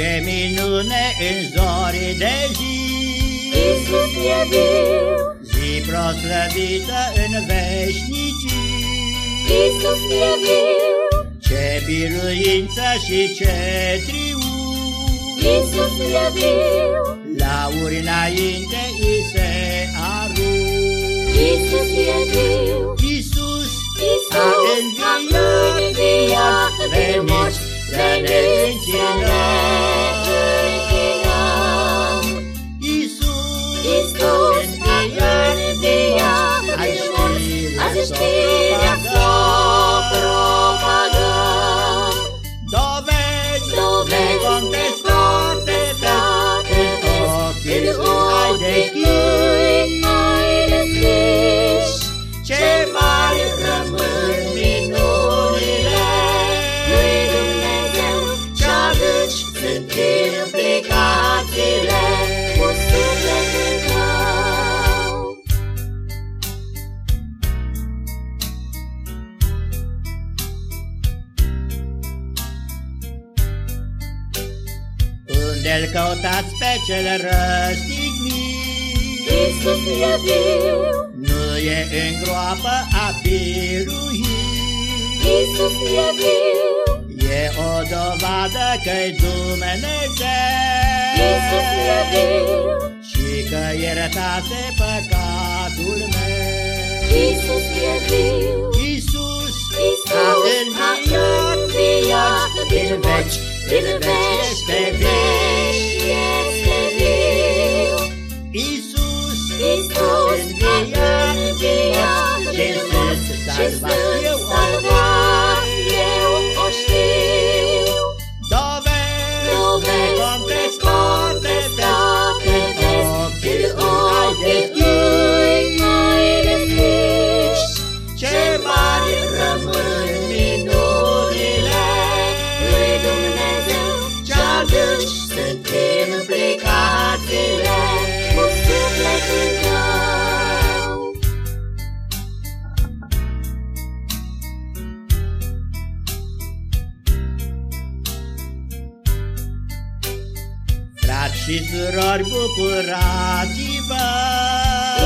Ce minune în zori de zi. Iisus e viu. Zi proslăvită în veșnicii. Iisus e viu. Ce biruință și ce triumf Iisus e viu. Lauri înainte Unde-l căutați pe cel răstignit. Iisus e viu, Nu e în groapă a biruit. Iisus e viu, E o dovadă că-i Dumnezeu. Iisus e viu, Și că iertase păcatul meu. Iisus e viu. Iisus Iisus a a înviat înviat din morți, din veci, este de veci este viu. Iisus Iisus a înviat din morți și sunt salvat, Frați și surori, bucurați-vă.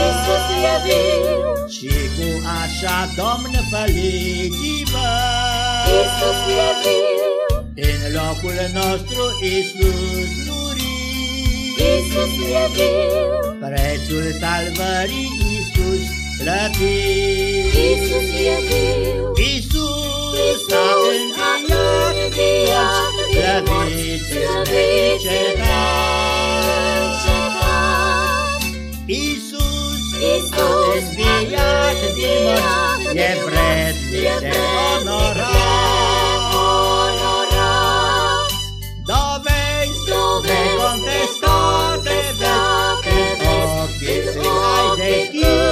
Iisus e viu, Și cu așa Domn făliți-vă Iisus e viu, În locul nostru Iisus murit Iisus e viu, Prețul salvării Iisus plătit. Iisus e viu. Iisus a Iisus a înviat Iisus viat din morți E vrednic de onorat. Dovezi necontestate Vezi cât ochii ai deschis